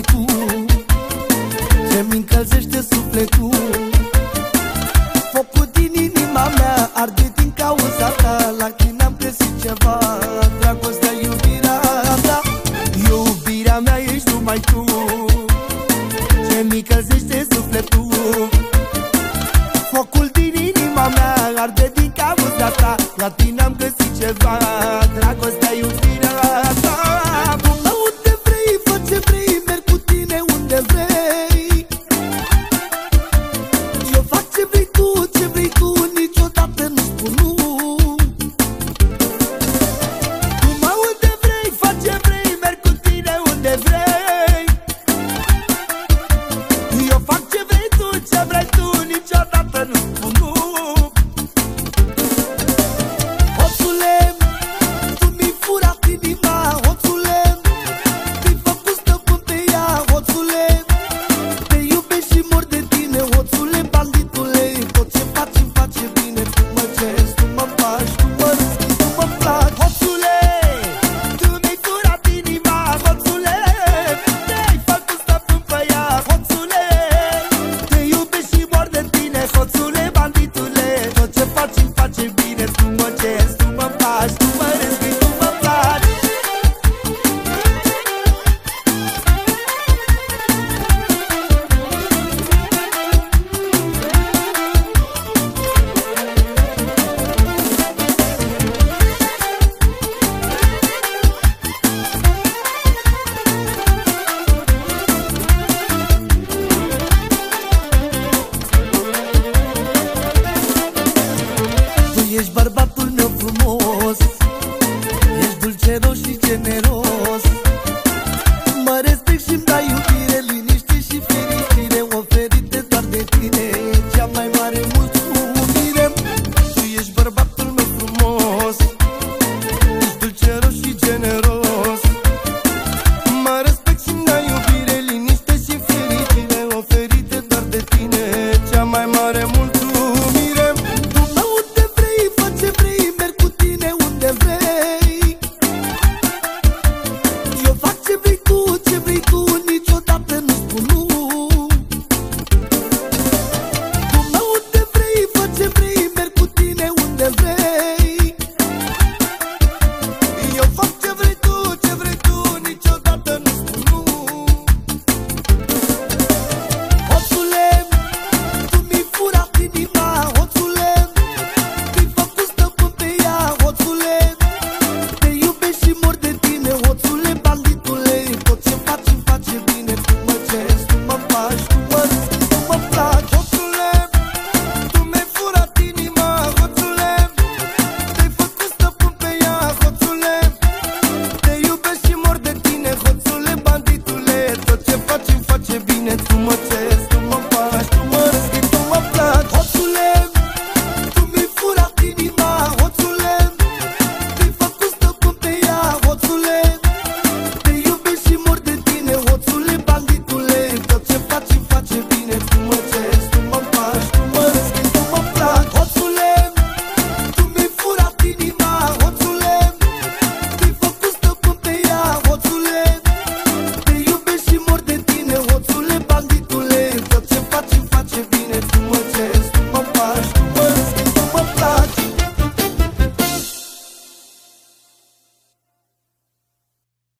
numai tu. Ce-mi încălzește sufletul. Focul din inima mea arde din cauza ta. La Lacrimi am găsit ceva, dragostea, iubirea ta. Iubirea mea ești numai tu. Ce-mi încălzește sufletul. pode ya me